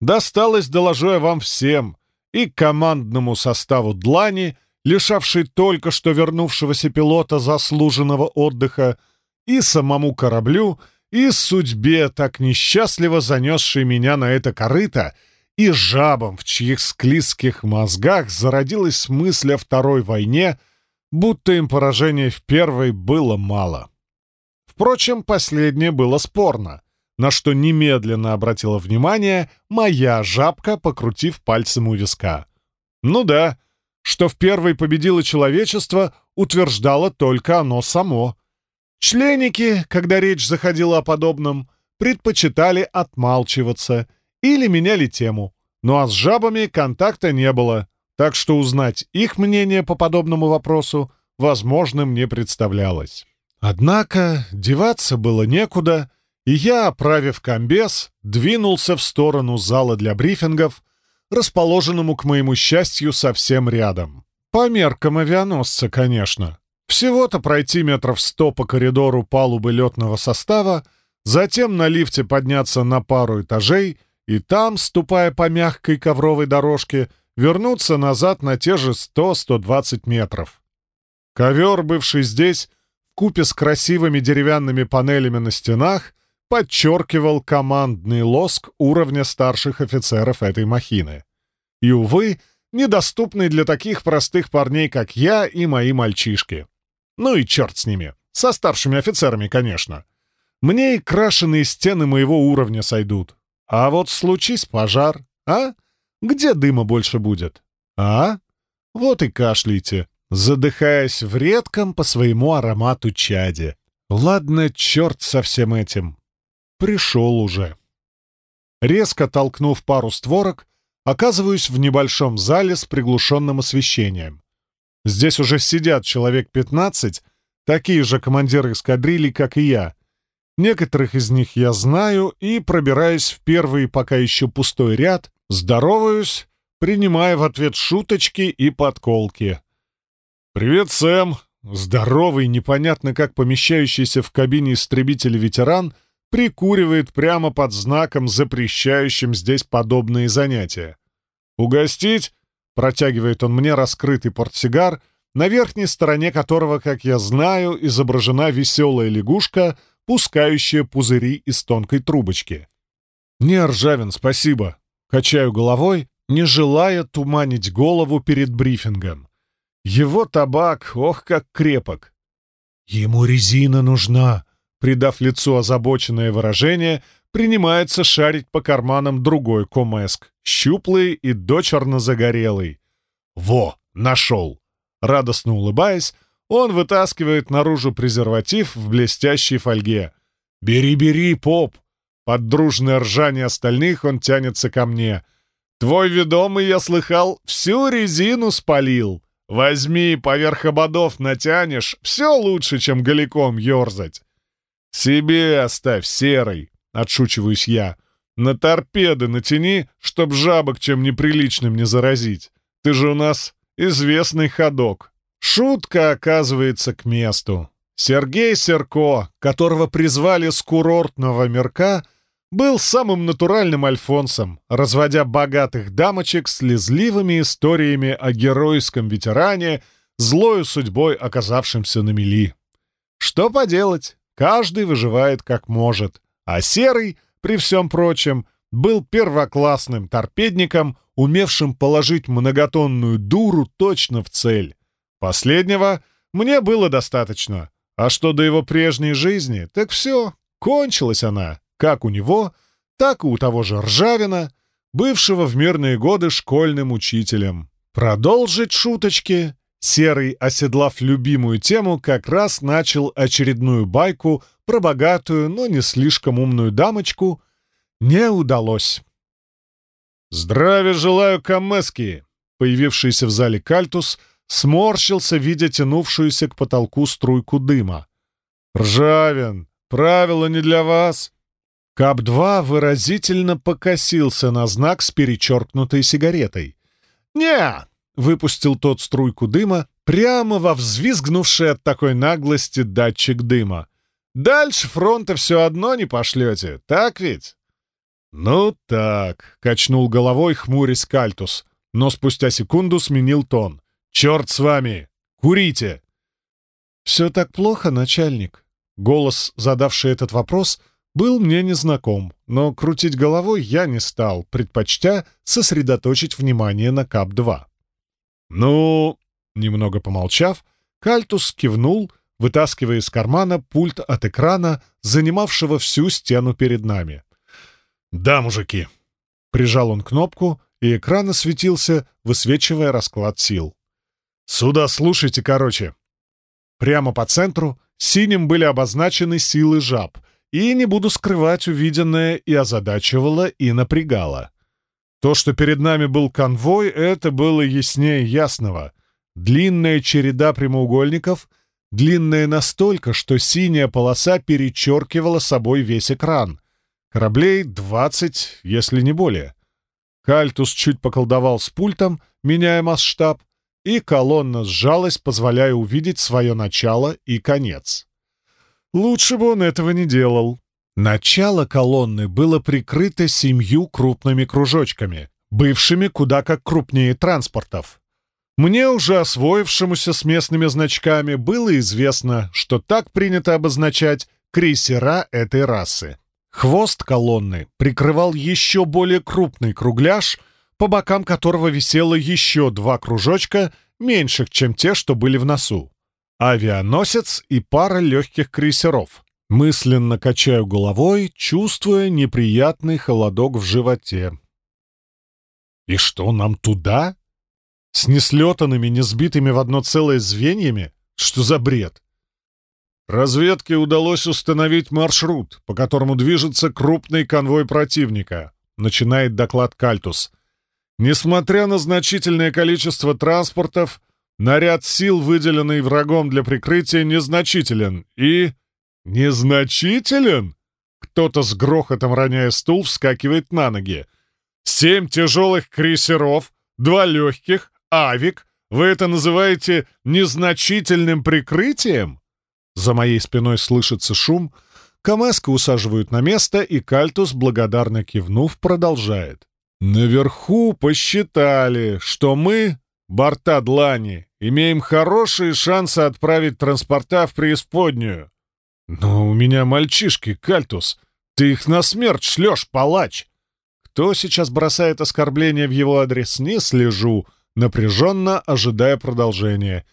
Досталось, доложу я вам всем, и командному составу «Длани», лишавший только что вернувшегося пилота заслуженного отдыха, и самому кораблю, и судьбе, так несчастливо занесшей меня на это корыто, и жабам, в чьих склизких мозгах зародилась мысль о Второй войне, будто им поражения в Первой было мало. Впрочем, последнее было спорно, на что немедленно обратила внимание моя жабка, покрутив пальцем у виска. Ну да, что в Первой победило человечество, утверждало только оно само — Членики, когда речь заходила о подобном, предпочитали отмалчиваться или меняли тему. Ну а с жабами контакта не было, так что узнать их мнение по подобному вопросу возможным не представлялось. Однако деваться было некуда, и я, оправив комбез, двинулся в сторону зала для брифингов, расположенному, к моему счастью, совсем рядом. По меркам авианосца, конечно. Всего-то пройти метров сто по коридору палубы летного состава, затем на лифте подняться на пару этажей и там, ступая по мягкой ковровой дорожке, вернуться назад на те же 100-120 метров. Ковер, бывший здесь, купе с красивыми деревянными панелями на стенах, подчеркивал командный лоск уровня старших офицеров этой махины. И, увы, недоступный для таких простых парней, как я и мои мальчишки. Ну и черт с ними. Со старшими офицерами, конечно. Мне и крашеные стены моего уровня сойдут. А вот случись пожар, а? Где дыма больше будет? А? Вот и кашляйте, задыхаясь в редком по своему аромату чаде. Ладно, черт со всем этим. Пришел уже. Резко толкнув пару створок, оказываюсь в небольшом зале с приглушенным освещением. Здесь уже сидят человек 15, такие же командиры эскадрилий, как и я. Некоторых из них я знаю и, пробираясь в первый пока еще пустой ряд, здороваюсь, принимая в ответ шуточки и подколки. «Привет, Сэм!» Здоровый, непонятно как помещающийся в кабине истребителя ветеран прикуривает прямо под знаком, запрещающим здесь подобные занятия. «Угостить?» Протягивает он мне раскрытый портсигар, на верхней стороне которого, как я знаю, изображена веселая лягушка, пускающая пузыри из тонкой трубочки. «Не, Ржавин, спасибо!» Качаю головой, не желая туманить голову перед брифингом. Его табак, ох, как крепок. «Ему резина нужна!» Придав лицу озабоченное выражение, принимается шарить по карманам другой комеск, щуплый и дочерно загорелый. «Во, нашел!» Радостно улыбаясь, он вытаскивает наружу презерватив в блестящей фольге. «Бери, бери, поп!» Под дружное ржание остальных он тянется ко мне. «Твой ведомый, я слыхал, всю резину спалил. Возьми, поверх ободов натянешь, все лучше, чем голиком ерзать». «Себе оставь, серый!» — отшучиваюсь я. «На торпеды натяни, чтоб жабок чем неприличным не заразить. Ты же у нас известный ходок». Шутка оказывается к месту. Сергей Серко, которого призвали с курортного мирка, был самым натуральным альфонсом, разводя богатых дамочек слезливыми историями о геройском ветеране, злою судьбой оказавшемся на мели. Что поделать, каждый выживает как может, а Серый, при всем прочем, был первоклассным торпедником, умевшим положить многотонную дуру точно в цель. Последнего мне было достаточно. А что до его прежней жизни, так все, кончилась она, как у него, так и у того же Ржавина, бывшего в мирные годы школьным учителем. Продолжить шуточки Серый, оседлав любимую тему, как раз начал очередную байку про богатую, но не слишком умную дамочку. Не удалось. «Здравия желаю, Камески!» Появившийся в зале Кальтус — сморщился, видя тянувшуюся к потолку струйку дыма. «Ржавин, правила не для вас!» Кап-2 выразительно покосился на знак с перечеркнутой сигаретой. «Не!» — выпустил тот струйку дыма, прямо во взвизгнувший от такой наглости датчик дыма. «Дальше фронта все одно не пошлете, так ведь?» «Ну так», — качнул головой хмурясь Кальтус, но спустя секунду сменил тон. «Черт с вами! Курите!» «Все так плохо, начальник?» Голос, задавший этот вопрос, был мне незнаком, но крутить головой я не стал, предпочтя сосредоточить внимание на КАП-2. «Ну...» — немного помолчав, Кальтус кивнул, вытаскивая из кармана пульт от экрана, занимавшего всю стену перед нами. «Да, мужики!» Прижал он кнопку, и экран осветился, высвечивая расклад сил. «Сюда слушайте, короче». Прямо по центру синим были обозначены силы жаб, и, не буду скрывать, увиденное и озадачивало, и напрягало. То, что перед нами был конвой, это было яснее ясного. Длинная череда прямоугольников, длинная настолько, что синяя полоса перечеркивала собой весь экран. Кораблей двадцать, если не более. Кальтус чуть поколдовал с пультом, меняя масштаб, и колонна сжалась, позволяя увидеть свое начало и конец. Лучше бы он этого не делал. Начало колонны было прикрыто семью крупными кружочками, бывшими куда как крупнее транспортов. Мне, уже освоившемуся с местными значками, было известно, что так принято обозначать крейсера этой расы. Хвост колонны прикрывал еще более крупный кругляш — по бокам которого висело еще два кружочка, меньших, чем те, что были в носу. Авианосец и пара легких крейсеров. Мысленно качаю головой, чувствуя неприятный холодок в животе. «И что, нам туда? С неслетанными, не сбитыми в одно целое звеньями? Что за бред?» Разведке удалось установить маршрут, по которому движется крупный конвой противника, начинает доклад Кальтус. Несмотря на значительное количество транспортов, наряд сил, выделенный врагом для прикрытия, незначителен. И... Незначителен? Кто-то с грохотом, роняя стул, вскакивает на ноги. Семь тяжелых крейсеров, два легких, авик. Вы это называете незначительным прикрытием? За моей спиной слышится шум. Камаска усаживают на место, и Кальтус, благодарно кивнув, продолжает. Наверху посчитали, что мы, борта Длани, имеем хорошие шансы отправить транспорта в преисподнюю. Но у меня мальчишки, Кальтус. Ты их на смерть шлешь, палач. Кто сейчас бросает оскорбления в его адрес, не слежу, напряженно ожидая продолжения.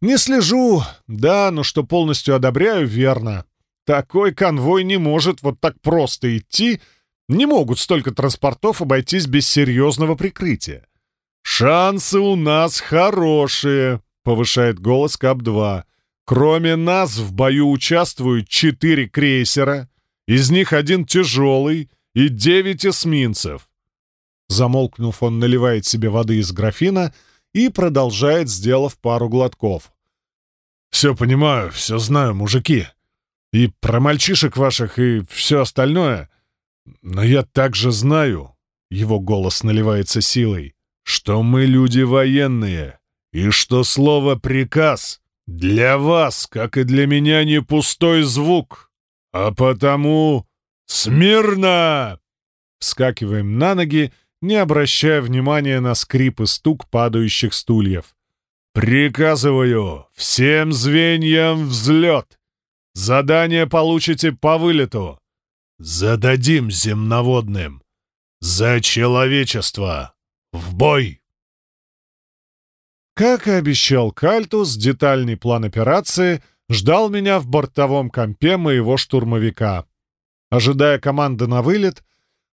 Не слежу, да, но что полностью одобряю, верно. Такой конвой не может вот так просто идти, не могут столько транспортов обойтись без серьезного прикрытия. «Шансы у нас хорошие», — повышает голос КАП-2. «Кроме нас в бою участвуют четыре крейсера, из них один тяжелый и девять эсминцев». Замолкнув, он наливает себе воды из графина и продолжает, сделав пару глотков. «Все понимаю, все знаю, мужики. И про мальчишек ваших, и все остальное. Но я также знаю...» Его голос наливается силой что мы люди военные, и что слово «приказ» для вас, как и для меня, не пустой звук, а потому смирно!» Вскакиваем на ноги, не обращая внимания на скрип и стук падающих стульев. «Приказываю всем звеньям взлет! Задание получите по вылету! Зададим земноводным! За человечество!» В бой! Как и обещал Кальтус, детальный план операции ждал меня в бортовом компе моего штурмовика. Ожидая команды на вылет,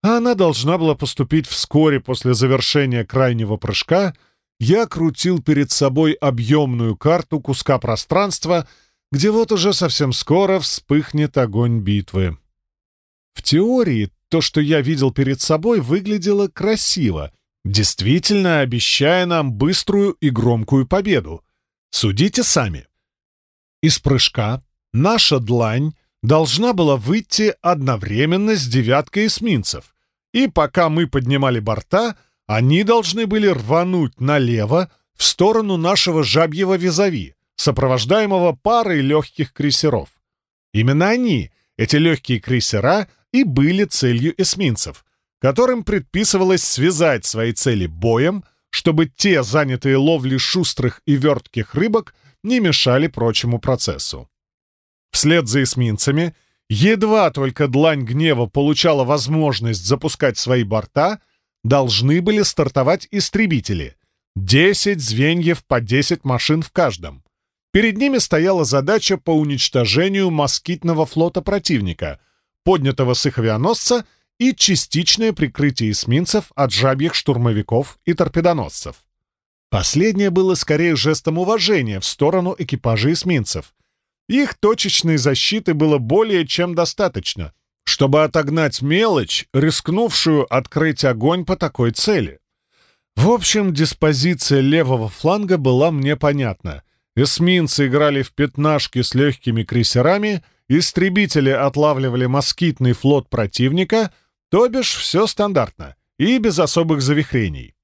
она должна была поступить вскоре после завершения крайнего прыжка, я крутил перед собой объемную карту куска пространства, где вот уже совсем скоро вспыхнет огонь битвы. В теории то, что я видел перед собой, выглядело красиво — действительно обещая нам быструю и громкую победу. Судите сами. Из прыжка наша длань должна была выйти одновременно с девяткой эсминцев, и пока мы поднимали борта, они должны были рвануть налево в сторону нашего жабьего визави, сопровождаемого парой легких крейсеров. Именно они, эти легкие крейсера, и были целью эсминцев — которым предписывалось связать свои цели боем, чтобы те, занятые ловлей шустрых и вертких рыбок, не мешали прочему процессу. Вслед за эсминцами, едва только длань гнева получала возможность запускать свои борта, должны были стартовать истребители. 10 звеньев по 10 машин в каждом. Перед ними стояла задача по уничтожению москитного флота противника, поднятого с их авианосца — и частичное прикрытие эсминцев от жабьих штурмовиков и торпедоносцев. Последнее было скорее жестом уважения в сторону экипажа эсминцев. Их точечной защиты было более чем достаточно, чтобы отогнать мелочь, рискнувшую открыть огонь по такой цели. В общем, диспозиция левого фланга была мне понятна. Эсминцы играли в пятнашки с легкими крейсерами, истребители отлавливали москитный флот противника — то бишь все стандартно и без особых завихрений.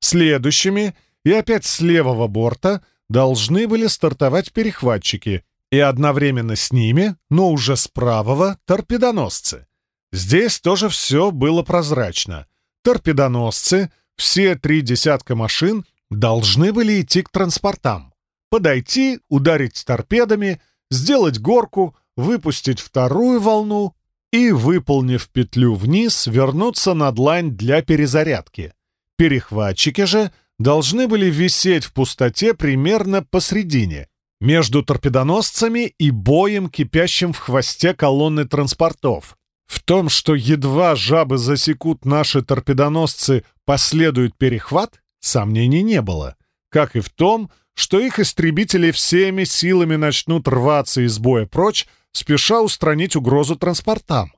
Следующими и опять с левого борта должны были стартовать перехватчики, и одновременно с ними, но уже с правого, торпедоносцы. Здесь тоже все было прозрачно. Торпедоносцы, все три десятка машин, должны были идти к транспортам. Подойти, ударить торпедами, сделать горку, выпустить вторую волну и, выполнив петлю вниз, вернуться на длань для перезарядки. Перехватчики же должны были висеть в пустоте примерно посредине, между торпедоносцами и боем, кипящим в хвосте колонны транспортов. В том, что едва жабы засекут наши торпедоносцы, последует перехват, сомнений не было. Как и в том, что их истребители всеми силами начнут рваться из боя прочь, спеша устранить угрозу транспортам.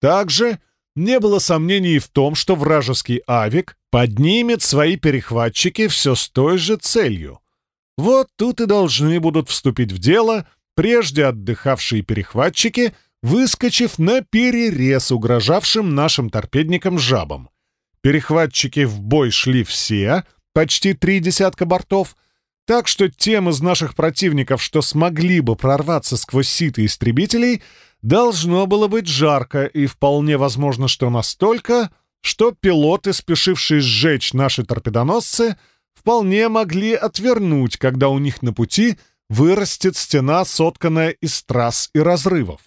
Также не было сомнений в том, что вражеский авик поднимет свои перехватчики все с той же целью. Вот тут и должны будут вступить в дело прежде отдыхавшие перехватчики, выскочив на перерез угрожавшим нашим торпедникам жабам. Перехватчики в бой шли все, почти три десятка бортов — так что тем из наших противников, что смогли бы прорваться сквозь ситы истребителей, должно было быть жарко и вполне возможно, что настолько, что пилоты, спешившие сжечь наши торпедоносцы, вполне могли отвернуть, когда у них на пути вырастет стена, сотканная из трасс и разрывов.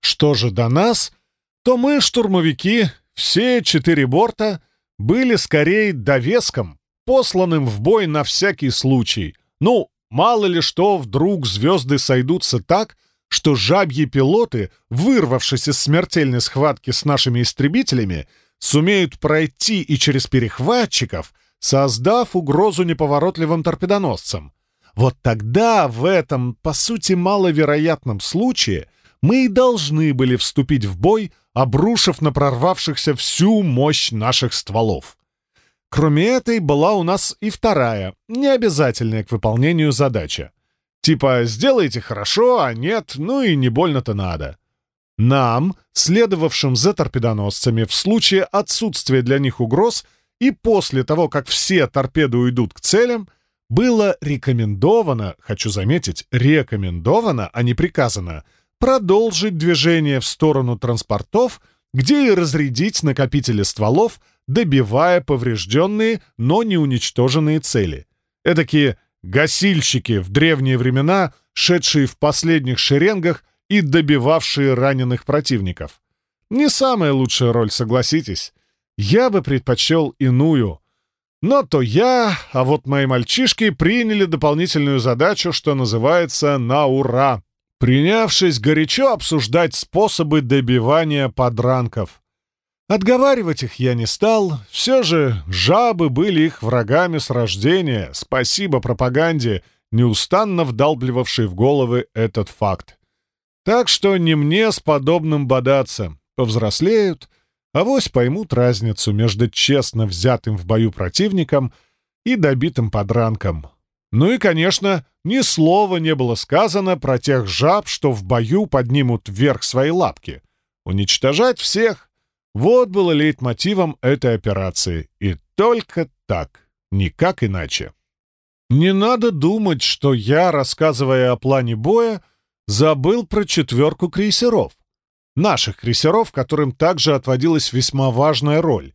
Что же до нас, то мы, штурмовики, все четыре борта, были скорее довеском, посланным в бой на всякий случай. Ну, мало ли что, вдруг звезды сойдутся так, что жабьи пилоты, вырвавшись из смертельной схватки с нашими истребителями, сумеют пройти и через перехватчиков, создав угрозу неповоротливым торпедоносцам. Вот тогда в этом, по сути, маловероятном случае мы и должны были вступить в бой, обрушив на прорвавшихся всю мощь наших стволов. Кроме этой, была у нас и вторая, необязательная к выполнению задача. Типа «сделайте хорошо, а нет, ну и не больно-то надо». Нам, следовавшим за торпедоносцами, в случае отсутствия для них угроз и после того, как все торпеды уйдут к целям, было рекомендовано, хочу заметить, рекомендовано, а не приказано, продолжить движение в сторону транспортов, где и разрядить накопители стволов, добивая поврежденные, но не уничтоженные цели. Эдакие гасильщики в древние времена, шедшие в последних шеренгах и добивавшие раненых противников. Не самая лучшая роль, согласитесь. Я бы предпочел иную. Но то я, а вот мои мальчишки приняли дополнительную задачу, что называется «на ура», принявшись горячо обсуждать способы добивания подранков. Отговаривать их я не стал, все же жабы были их врагами с рождения, спасибо пропаганде, неустанно вдалбливавшей в головы этот факт. Так что не мне с подобным бодаться. Повзрослеют, авось поймут разницу между честно взятым в бою противником и добитым подранком. Ну и, конечно, ни слова не было сказано про тех жаб, что в бою поднимут вверх свои лапки. Уничтожать всех — вот было лейтмотивом этой операции. И только так, никак иначе. Не надо думать, что я, рассказывая о плане боя, забыл про четверку крейсеров. Наших крейсеров, которым также отводилась весьма важная роль.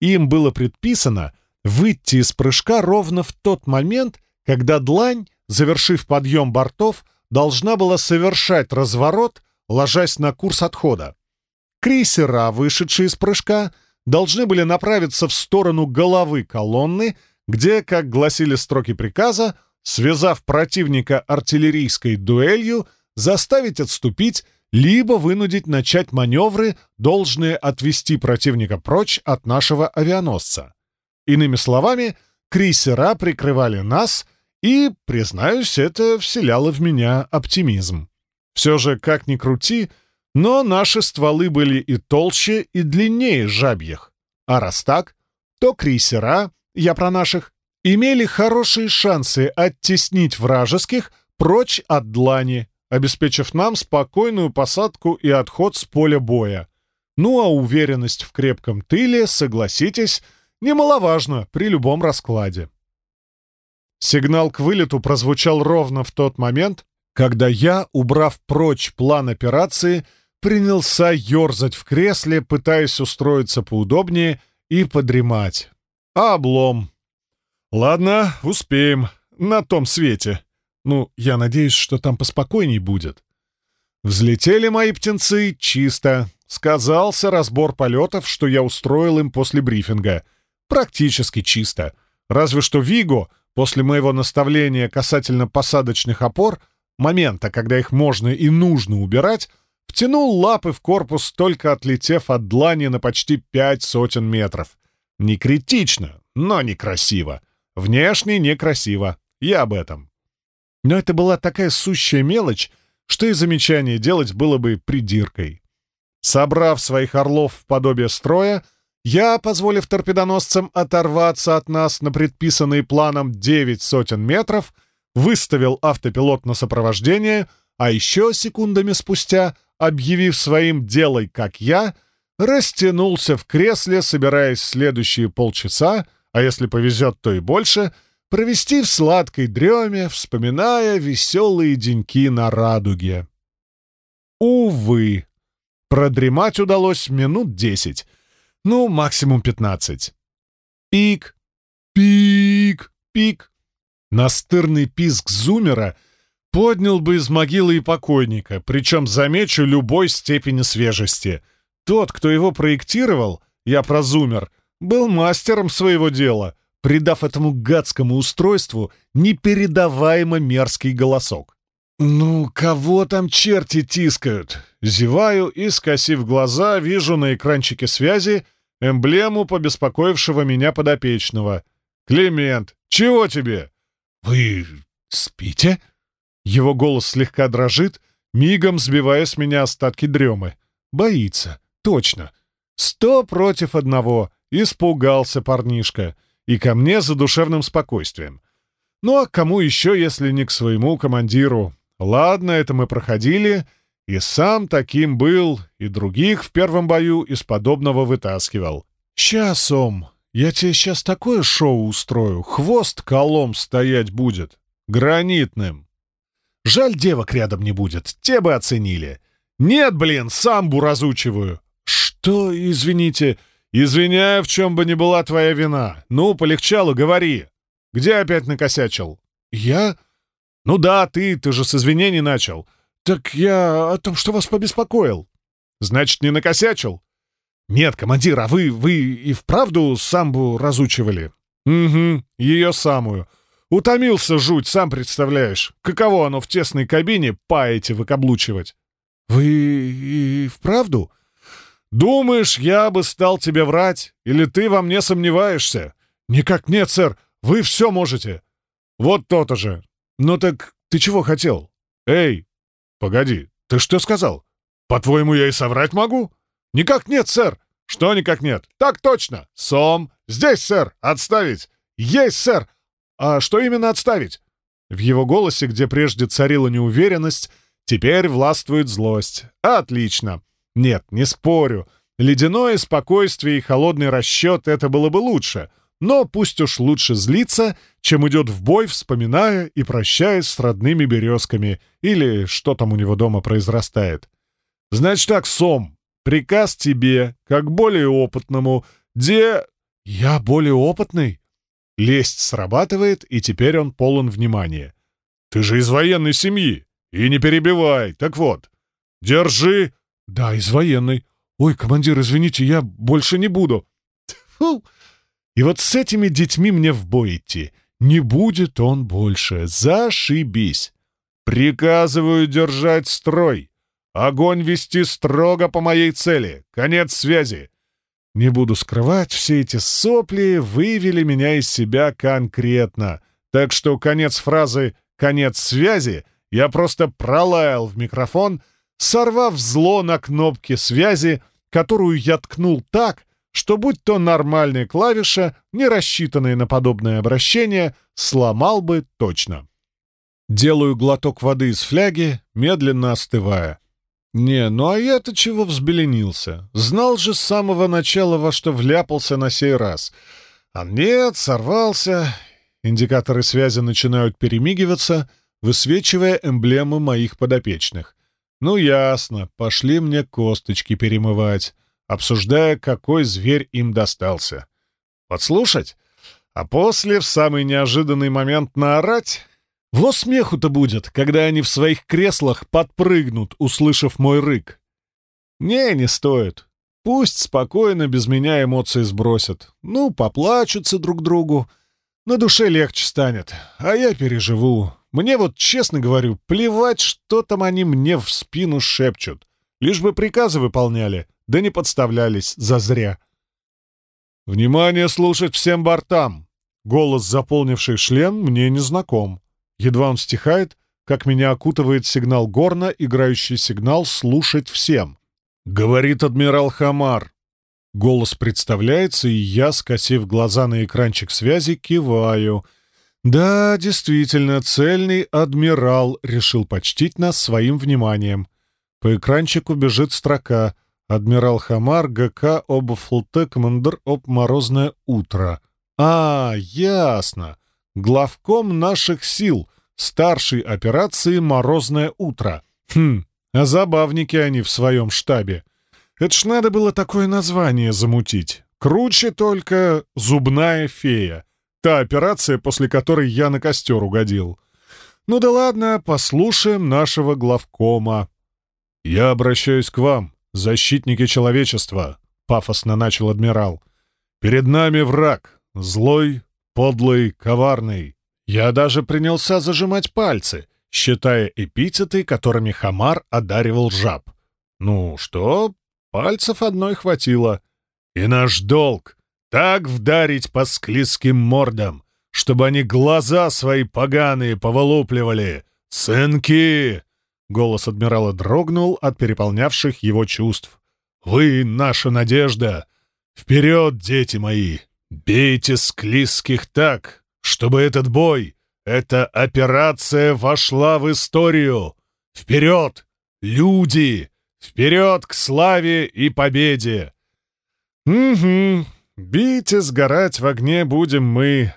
Им было предписано выйти из прыжка ровно в тот момент, когда длань, завершив подъем бортов, должна была совершать разворот, ложась на курс отхода. Крейсера, вышедшие из прыжка, должны были направиться в сторону головы колонны, где, как гласили строки приказа, связав противника артиллерийской дуэлью, заставить отступить, либо вынудить начать маневры, должные отвести противника прочь от нашего авианосца. Иными словами, крейсера прикрывали нас, и, признаюсь, это вселяло в меня оптимизм. Все же, как ни крути, но наши стволы были и толще, и длиннее жабьих. А раз так, то крейсера, я про наших, имели хорошие шансы оттеснить вражеских прочь от длани, обеспечив нам спокойную посадку и отход с поля боя. Ну а уверенность в крепком тыле, согласитесь, немаловажно при любом раскладе. Сигнал к вылету прозвучал ровно в тот момент, когда я, убрав прочь план операции, принялся ерзать в кресле, пытаясь устроиться поудобнее и подремать. А облом. Ладно, успеем. На том свете. Ну, я надеюсь, что там поспокойней будет. Взлетели мои птенцы чисто. Сказался разбор полетов, что я устроил им после брифинга. Практически чисто. Разве что Виго, после моего наставления касательно посадочных опор, момента, когда их можно и нужно убирать, втянул лапы в корпус, только отлетев от длани на почти пять сотен метров. Не критично, но некрасиво. Внешне некрасиво. Я об этом. Но это была такая сущая мелочь, что и замечание делать было бы придиркой. Собрав своих орлов в подобие строя, я, позволив торпедоносцам оторваться от нас на предписанные планом девять сотен метров, выставил автопилот на сопровождение, а еще секундами спустя, объявив своим «делай, как я», растянулся в кресле, собираясь следующие полчаса, а если повезет, то и больше — провести в сладкой дреме, вспоминая веселые деньки на радуге. Увы, продремать удалось минут десять, ну, максимум пятнадцать. Пик, пик, пик. Настырный писк зумера поднял бы из могилы и покойника, причем, замечу, любой степени свежести. Тот, кто его проектировал, я про зумер, был мастером своего дела — придав этому гадскому устройству непередаваемо мерзкий голосок. «Ну, кого там черти тискают?» Зеваю и, скосив глаза, вижу на экранчике связи эмблему побеспокоившего меня подопечного. «Климент, чего тебе?» «Вы спите?» Его голос слегка дрожит, мигом сбивая с меня остатки дремы. Боится. Точно. Сто против одного. Испугался парнишка. И ко мне за душевным спокойствием. Ну а кому еще, если не к своему командиру? Ладно, это мы проходили. И сам таким был, и других в первом бою из подобного вытаскивал. «Сейчас, Ом, я тебе сейчас такое шоу устрою. Хвост колом стоять будет. Гранитным. Жаль, девок рядом не будет. Те бы оценили. Нет, блин, самбу разучиваю. Что, извините? Извиняю, в чем бы ни была твоя вина. Ну, полегчало, говори. Где опять накосячил? Я? Ну да, ты, ты же с извинений начал. Так я о том, что вас побеспокоил. Значит, не накосячил? Нет, командир, а вы, вы и вправду самбу разучивали? Угу, ее самую. Утомился жуть, сам представляешь. Каково оно в тесной кабине паете выкаблучивать? «Вы и вправду?» «Думаешь, я бы стал тебе врать? Или ты во мне сомневаешься?» «Никак нет, сэр. Вы все можете». «Вот то-то же. Ну так ты чего хотел?» «Эй, погоди, ты что сказал? По-твоему, я и соврать могу?» «Никак нет, сэр». «Что никак нет?» «Так точно. Сом. Здесь, сэр. Отставить». «Есть, сэр. А что именно отставить?» В его голосе, где прежде царила неуверенность, Теперь властвует злость. Отлично. Нет, не спорю. Ледяное спокойствие и холодный расчет — это было бы лучше. Но пусть уж лучше злиться, чем идет в бой, вспоминая и прощаясь с родными березками или что там у него дома произрастает. Значит так, Сом, приказ тебе, как более опытному, где... Я более опытный? Лесть срабатывает, и теперь он полон внимания. Ты же из военной семьи. И не перебивай. Так вот, держи. Да, из военной. Ой, командир, извините, я больше не буду. Фу. И вот с этими детьми мне в бой идти. Не будет он больше. Зашибись. Приказываю держать строй. Огонь вести строго по моей цели. Конец связи. Не буду скрывать, все эти сопли вывели меня из себя конкретно. Так что конец фразы «конец связи» Я просто пролаял в микрофон, сорвав зло на кнопке связи, которую я ткнул так, что будь то нормальная клавиша, не рассчитанная на подобное обращение, сломал бы точно. Делаю глоток воды из фляги, медленно остывая. Не, ну а я-то чего взбеленился? Знал же с самого начала, во что вляпался на сей раз. А нет, сорвался. Индикаторы связи начинают перемигиваться — высвечивая эмблемы моих подопечных. Ну, ясно, пошли мне косточки перемывать, обсуждая, какой зверь им достался. Подслушать? А после, в самый неожиданный момент, наорать? Во смеху-то будет, когда они в своих креслах подпрыгнут, услышав мой рык. Не, не стоит. Пусть спокойно без меня эмоции сбросят. Ну, поплачутся друг другу. На душе легче станет, а я переживу. Мне вот, честно говорю, плевать, что там они мне в спину шепчут. Лишь бы приказы выполняли, да не подставлялись зазря. «Внимание слушать всем бортам!» Голос, заполнивший шлем, мне не знаком. Едва он стихает, как меня окутывает сигнал горна, играющий сигнал «слушать всем». Говорит адмирал Хамар. Голос представляется, и я, скосив глаза на экранчик связи, киваю — да, действительно, цельный адмирал решил почтить нас своим вниманием. По экранчику бежит строка «Адмирал Хамар, ГК об ФЛТ, командир об морозное утро». А, ясно. Главком наших сил, старшей операции «Морозное утро». Хм, а забавники они в своем штабе. Это ж надо было такое название замутить. Круче только «Зубная фея». Та операция, после которой я на костер угодил. Ну да ладно, послушаем нашего главкома. «Я обращаюсь к вам, защитники человечества», — пафосно начал адмирал. «Перед нами враг, злой, подлый, коварный. Я даже принялся зажимать пальцы, считая эпитеты, которыми Хамар одаривал жаб. Ну что, пальцев одной хватило. И наш долг — так вдарить по склизким мордам, чтобы они глаза свои поганые поволупливали. «Сынки!» — голос адмирала дрогнул от переполнявших его чувств. «Вы — наша надежда! Вперед, дети мои! Бейте склизких так, чтобы этот бой, эта операция вошла в историю! Вперед, люди! Вперед к славе и победе!» «Угу, бить и сгорать в огне будем мы.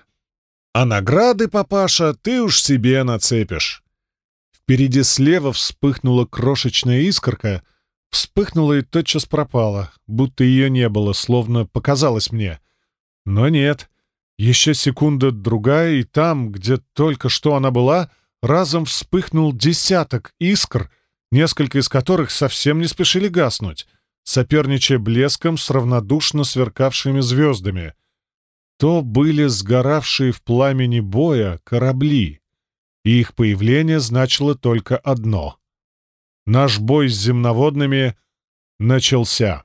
А награды, папаша, ты уж себе нацепишь». Впереди слева вспыхнула крошечная искорка, вспыхнула и тотчас пропала, будто ее не было, словно показалось мне. Но нет. Еще секунда-другая, и там, где только что она была, разом вспыхнул десяток искр, несколько из которых совсем не спешили гаснуть, соперничая блеском с равнодушно сверкавшими звездами. То были сгоравшие в пламени боя корабли и их появление значило только одно. Наш бой с земноводными начался.